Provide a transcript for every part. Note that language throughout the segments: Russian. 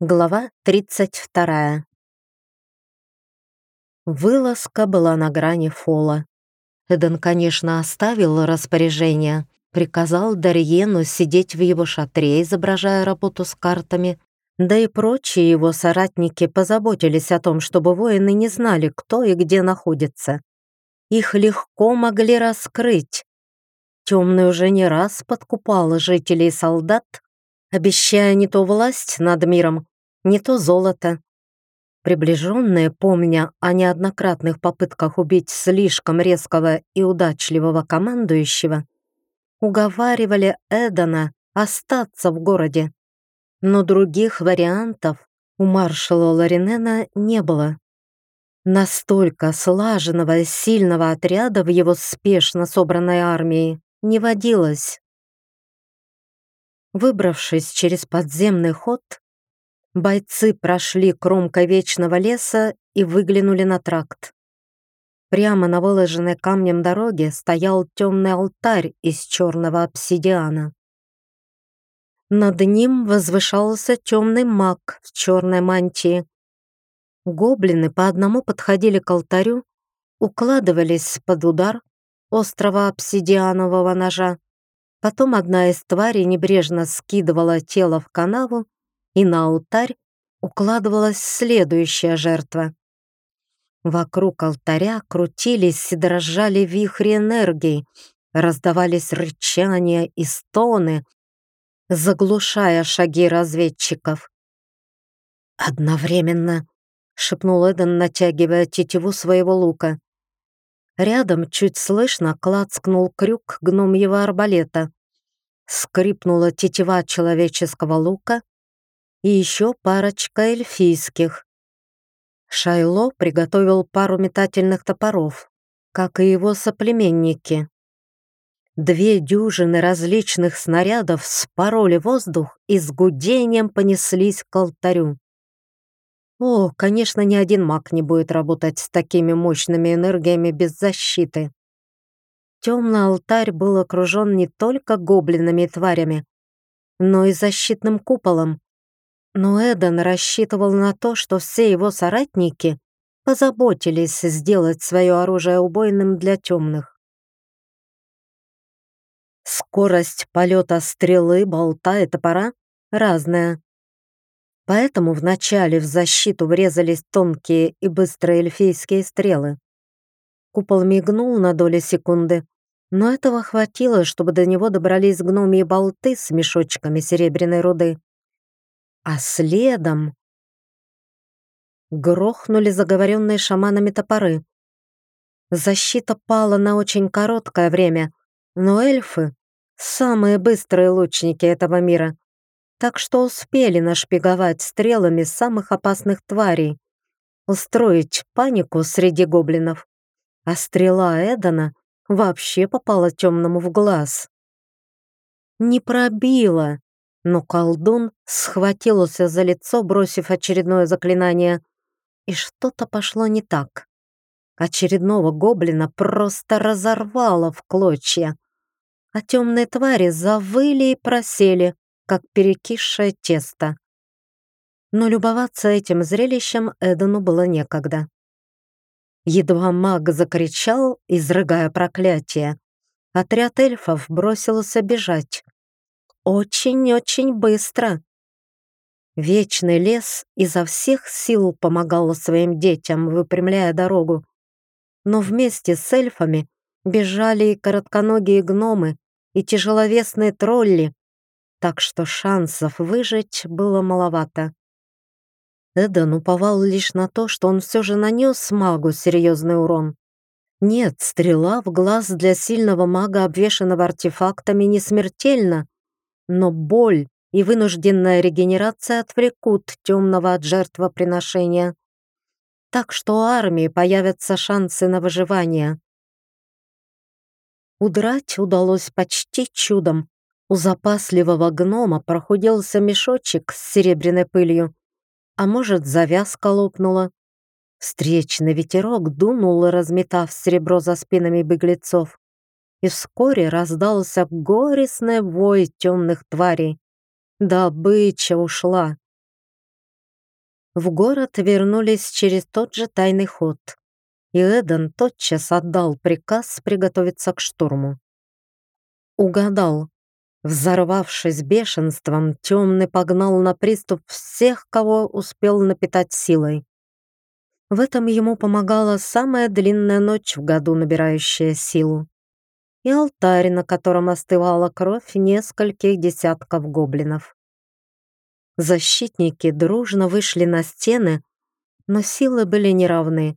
Глава 32. Вылазка была на грани фола. Эден, конечно, оставил распоряжение, приказал Дарьену сидеть в его шатре, изображая работу с картами, да и прочие его соратники позаботились о том, чтобы воины не знали, кто и где находится. Их легко могли раскрыть. Темный уже не раз подкупал жителей солдат, обещая не то власть над миром, не то золото. Приближенные, помня о неоднократных попытках убить слишком резкого и удачливого командующего, уговаривали Эдана остаться в городе. Но других вариантов у маршала Ларинена не было. Настолько слаженного сильного отряда в его спешно собранной армии не водилось. Выбравшись через подземный ход, бойцы прошли кромкой вечного леса и выглянули на тракт. Прямо на выложенной камнем дороге стоял темный алтарь из черного обсидиана. Над ним возвышался темный маг в черной мантии. Гоблины по одному подходили к алтарю, укладывались под удар острого обсидианового ножа Потом одна из тварей небрежно скидывала тело в канаву, и на алтарь укладывалась следующая жертва. Вокруг алтаря крутились и дрожали вихри энергии, раздавались рычания и стоны, заглушая шаги разведчиков. «Одновременно!» — шепнул Эден, натягивая тетиву своего лука. Рядом чуть слышно клацкнул крюк гномьего арбалета. Скрипнула тетива человеческого лука и еще парочка эльфийских. Шайло приготовил пару метательных топоров, как и его соплеменники. Две дюжины различных снарядов спороли воздух и с гудением понеслись к алтарю. О, конечно, ни один маг не будет работать с такими мощными энергиями без защиты. Темный алтарь был окружен не только гоблинами и тварями, но и защитным куполом. Но Эден рассчитывал на то, что все его соратники позаботились сделать свое оружие убойным для темных. Скорость полета стрелы, болта и топора разная. Поэтому вначале в защиту врезались тонкие и быстрые эльфийские стрелы. Купол мигнул на доли секунды, но этого хватило, чтобы до него добрались гномьи болты с мешочками серебряной руды. А следом грохнули заговоренные шаманами топоры. Защита пала на очень короткое время, но эльфы — самые быстрые лучники этого мира так что успели нашпиговать стрелами самых опасных тварей, устроить панику среди гоблинов, а стрела Эдана вообще попала темному в глаз. Не пробила, но колдун схватился за лицо, бросив очередное заклинание, и что-то пошло не так. Очередного гоблина просто разорвало в клочья, а темные твари завыли и просели, как перекисшее тесто. Но любоваться этим зрелищем Эдену было некогда. Едва маг закричал, изрыгая проклятие, отряд эльфов бросился бежать. Очень-очень быстро. Вечный лес изо всех сил помогал своим детям, выпрямляя дорогу. Но вместе с эльфами бежали и коротконогие гномы, и тяжеловесные тролли, так что шансов выжить было маловато. Эден уповал лишь на то, что он все же нанес магу серьезный урон. Нет, стрела в глаз для сильного мага, обвешанного артефактами, не смертельна, но боль и вынужденная регенерация отвлекут темного от жертвоприношения. Так что у армии появятся шансы на выживание. Удрать удалось почти чудом, у запасливого гнома прохудился мешочек с серебряной пылью, а может, завязка лопнула. Встречный ветерок дунул, разметав серебро за спинами беглецов, и вскоре раздался горестный вой темных тварей. Добыча ушла. в город вернулись через тот же тайный ход, и Эден тотчас отдал приказ приготовиться к штурму. Угадал. Взорвавшись бешенством, темный погнал на приступ всех, кого успел напитать силой. В этом ему помогала самая длинная ночь в году, набирающая силу, и алтарь, на котором остывала кровь нескольких десятков гоблинов. Защитники дружно вышли на стены, но силы были неравны.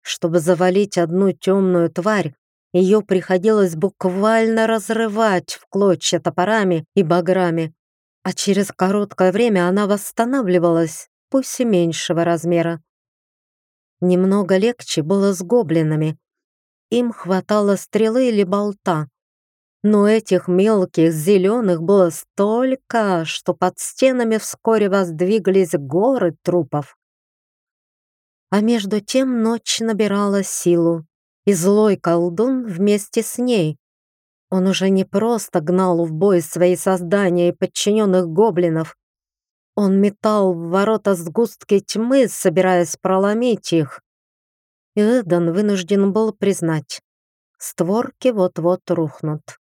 Чтобы завалить одну темную тварь, ее приходилось буквально разрывать в клочья топорами и баграми, а через короткое время она восстанавливалась, пусть и меньшего размера. Немного легче было с гоблинами. Им хватало стрелы или болта. Но этих мелких зеленых было столько, что под стенами вскоре воздвиглись горы трупов. А между тем ночь набирала силу, и злой колдун вместе с ней. Он уже не просто гнал в бой свои создания и подчиненных гоблинов, он метал в ворота сгустки тьмы, собираясь проломить их. И Эдан вынужден был признать, створки вот-вот рухнут.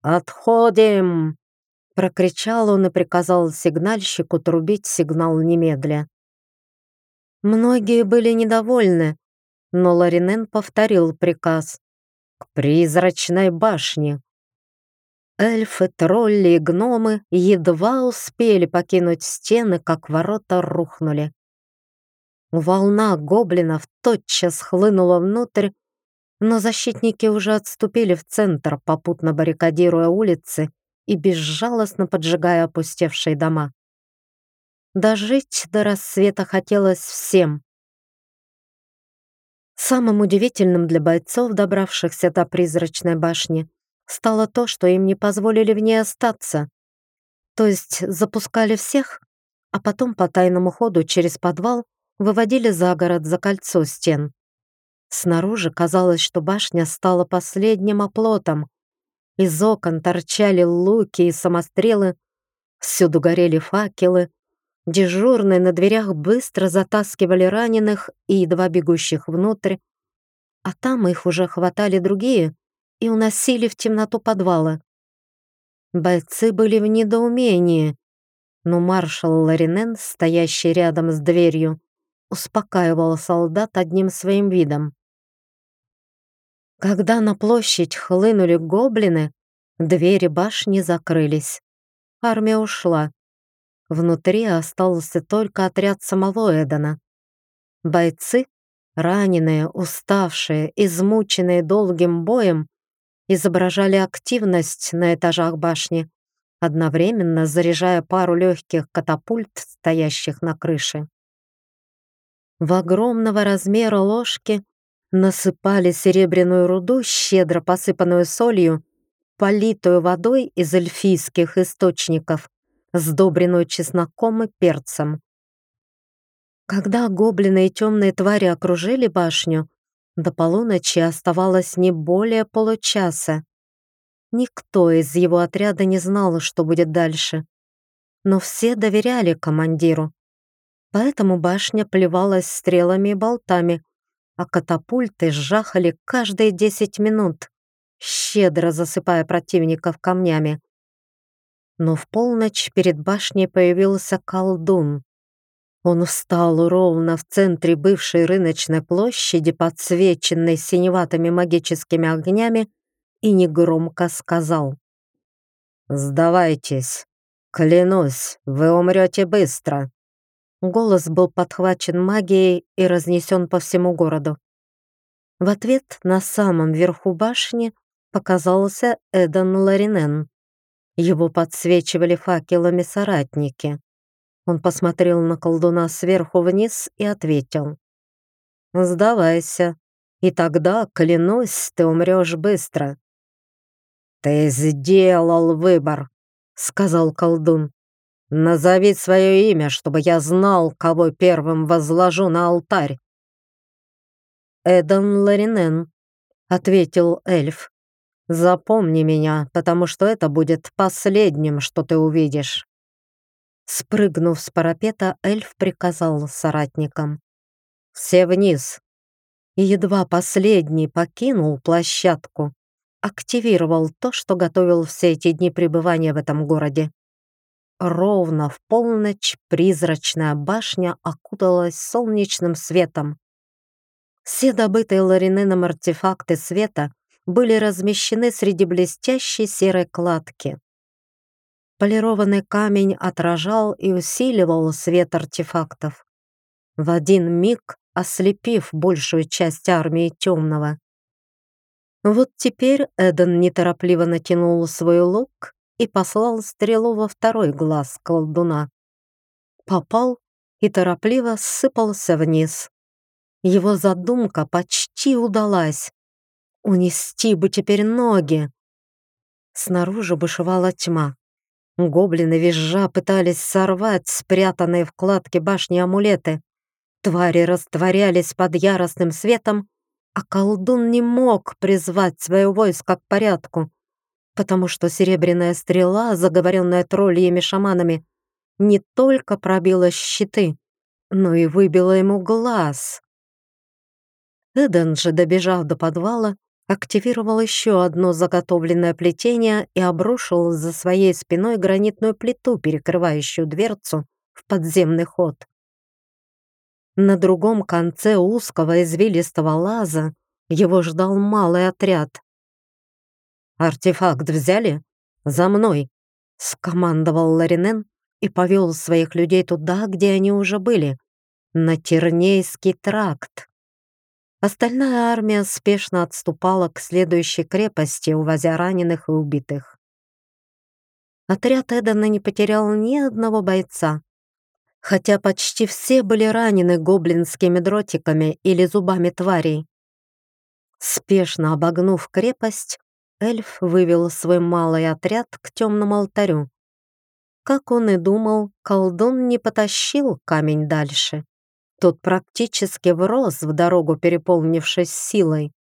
«Отходим!» — прокричал он и приказал сигнальщику трубить сигнал немедля. Многие были недовольны, но Ларинен повторил приказ. «К призрачной башне!» Эльфы, тролли и гномы едва успели покинуть стены, как ворота рухнули. Волна гоблинов тотчас хлынула внутрь, но защитники уже отступили в центр, попутно баррикадируя улицы и безжалостно поджигая опустевшие дома. Дожить до рассвета хотелось всем. Самым удивительным для бойцов, добравшихся до призрачной башни, стало то, что им не позволили в ней остаться. То есть запускали всех, а потом по тайному ходу через подвал выводили за город за кольцо стен. Снаружи казалось, что башня стала последним оплотом. Из окон торчали луки и самострелы, всюду горели факелы. Дежурные на дверях быстро затаскивали раненых и едва бегущих внутрь, а там их уже хватали другие, и уносили в темноту подвала. Бойцы были в недоумении, но маршал Ларинен, стоящий рядом с дверью, успокаивал солдат одним своим видом. Когда на площадь хлынули гоблины, двери башни закрылись. Армия ушла. Внутри остался только отряд самого Эдена. Бойцы, раненые, уставшие, измученные долгим боем, изображали активность на этажах башни, одновременно заряжая пару легких катапульт, стоящих на крыше. В огромного размера ложки насыпали серебряную руду, щедро посыпанную солью, политую водой из эльфийских источников, сдобренную чесноком и перцем. Когда гоблины и темные твари окружили башню, до полуночи оставалось не более получаса. Никто из его отряда не знал, что будет дальше. Но все доверяли командиру. Поэтому башня плевалась стрелами и болтами, а катапульты сжахали каждые десять минут, щедро засыпая противников камнями. Но в полночь перед башней появился колдун. Он встал ровно в центре бывшей рыночной площади, подсвеченной синеватыми магическими огнями, и негромко сказал. «Сдавайтесь. Клянусь, вы умрете быстро». Голос был подхвачен магией и разнесен по всему городу. В ответ на самом верху башни показался Эдан Ларинен. Его подсвечивали факелами соратники. Он посмотрел на колдуна сверху вниз и ответил. «Сдавайся, и тогда, клянусь, ты умрешь быстро». «Ты сделал выбор», — сказал колдун. «Назови свое имя, чтобы я знал, кого первым возложу на алтарь». «Эдан Ларинен», — ответил эльф. «Запомни меня, потому что это будет последним, что ты увидишь». Спрыгнув с парапета, эльф приказал соратникам. «Все вниз!» И едва последний покинул площадку, активировал то, что готовил все эти дни пребывания в этом городе. Ровно в полночь призрачная башня окуталась солнечным светом. Все добытые Лариненом артефакты света были размещены среди блестящей серой кладки. Полированный камень отражал и усиливал свет артефактов, в один миг ослепив большую часть армии темного. Вот теперь Эден неторопливо натянул свой лук и послал стрелу во второй глаз колдуна. Попал и торопливо сыпался вниз. Его задумка почти удалась. Унести бы теперь ноги. Снаружи бушевала тьма. Гоблины визжа пытались сорвать спрятанные в кладке башни амулеты. Твари растворялись под яростным светом, а колдун не мог призвать свое войско к порядку, потому что серебряная стрела, заговоренная тролльями-шаманами, не только пробила щиты, но и выбила ему глаз. Эден же, добежав до подвала, активировал еще одно заготовленное плетение и обрушил за своей спиной гранитную плиту, перекрывающую дверцу в подземный ход. На другом конце узкого извилистого лаза его ждал малый отряд. «Артефакт взяли? За мной!» — скомандовал Ларинен и повел своих людей туда, где они уже были, на Тернейский тракт. Остальная армия спешно отступала к следующей крепости, увозя раненых и убитых. Отряд Эдена не потерял ни одного бойца, хотя почти все были ранены гоблинскими дротиками или зубами тварей. Спешно обогнув крепость, эльф вывел свой малый отряд к темному алтарю. Как он и думал, колдун не потащил камень дальше. Тот практически врос в дорогу, переполнившись силой.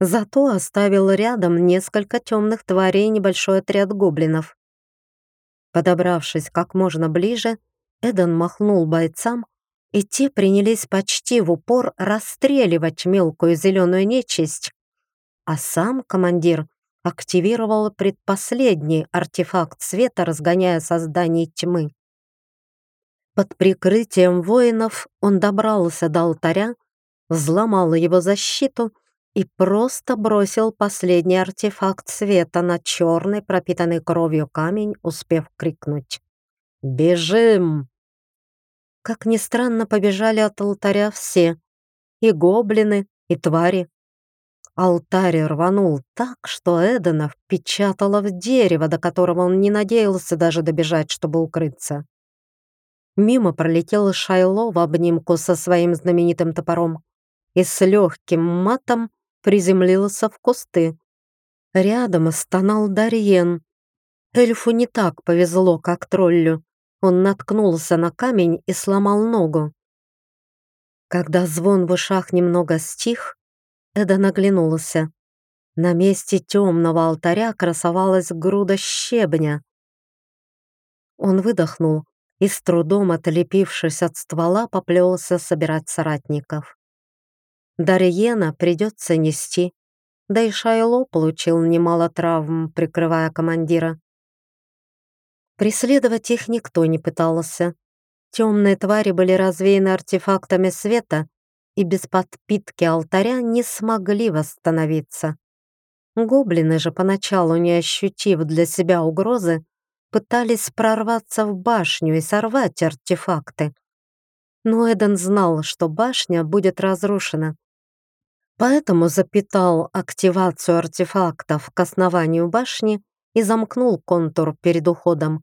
Зато оставил рядом несколько темных тварей и небольшой отряд гоблинов. Подобравшись как можно ближе, Эден махнул бойцам, и те принялись почти в упор расстреливать мелкую зеленую нечисть, а сам командир активировал предпоследний артефакт света, разгоняя создание тьмы. Под прикрытием воинов он добрался до алтаря, взломал его защиту и просто бросил последний артефакт света на черный, пропитанный кровью камень, успев крикнуть «Бежим!». Как ни странно, побежали от алтаря все, и гоблины, и твари. Алтарь рванул так, что Эдена впечатала в дерево, до которого он не надеялся даже добежать, чтобы укрыться. Мимо пролетел Шайло в обнимку со своим знаменитым топором и с легким матом приземлился в кусты. Рядом стонал Дарьен. Эльфу не так повезло, как троллю. Он наткнулся на камень и сломал ногу. Когда звон в ушах немного стих, Эда наглянулся. На месте темного алтаря красовалась груда щебня. Он выдохнул и, с трудом отлепившись от ствола, поплелся собирать соратников. Дарьена придется нести, да и Шайло получил немало травм, прикрывая командира. Преследовать их никто не пытался. Темные твари были развеяны артефактами света и без подпитки алтаря не смогли восстановиться. Гоблины же, поначалу не ощутив для себя угрозы, пытались прорваться в башню и сорвать артефакты. Но Эден знал, что башня будет разрушена. Поэтому запитал активацию артефактов к основанию башни и замкнул контур перед уходом.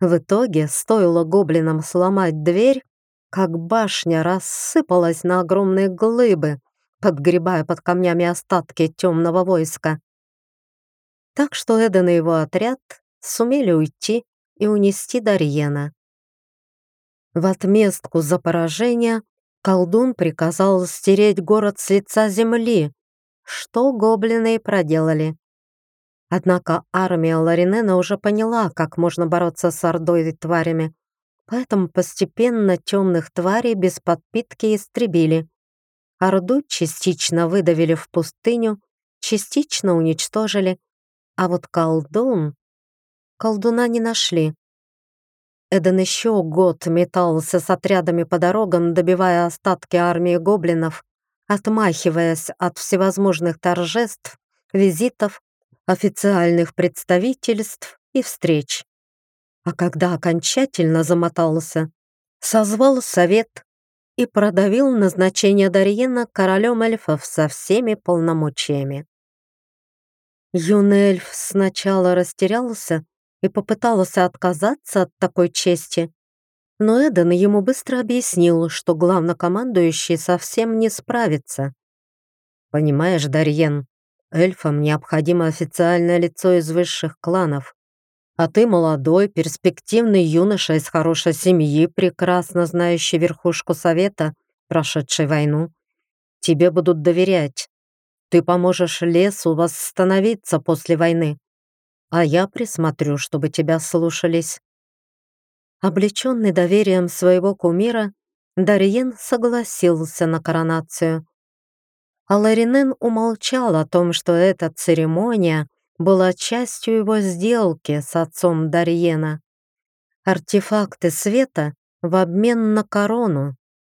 В итоге, стоило гоблинам сломать дверь, как башня рассыпалась на огромные глыбы, подгребая под камнями остатки темного войска. Так что Эден и его отряд сумели уйти и унести Дарьена. В отместку за поражение колдун приказал стереть город с лица земли, что гоблины и проделали. Однако армия Ларинена уже поняла, как можно бороться с ордой и тварями, поэтому постепенно темных тварей без подпитки истребили. Орду частично выдавили в пустыню, частично уничтожили, а вот колдун... Колдуна не нашли. Эден еще год метался с отрядами по дорогам, добивая остатки армии гоблинов, отмахиваясь от всевозможных торжеств, визитов, официальных представительств и встреч. А когда окончательно замотался, созвал совет и продавил назначение Дарьена королем эльфов со всеми полномочиями. Юный эльф сначала растерялся и попытался отказаться от такой чести, но Эден ему быстро объяснил, что главнокомандующий совсем не справится. «Понимаешь, Дарьен, эльфам необходимо официальное лицо из высших кланов, а ты молодой, перспективный юноша из хорошей семьи, прекрасно знающий верхушку совета, прошедший войну. Тебе будут доверять. Ты поможешь лесу восстановиться после войны. А я присмотрю, чтобы тебя слушались». Облеченный доверием своего кумира, Дарьен согласился на коронацию. А Ларинен умолчал о том, что эта церемония — была частью его сделки с отцом Дарьена. Артефакты света в обмен на корону.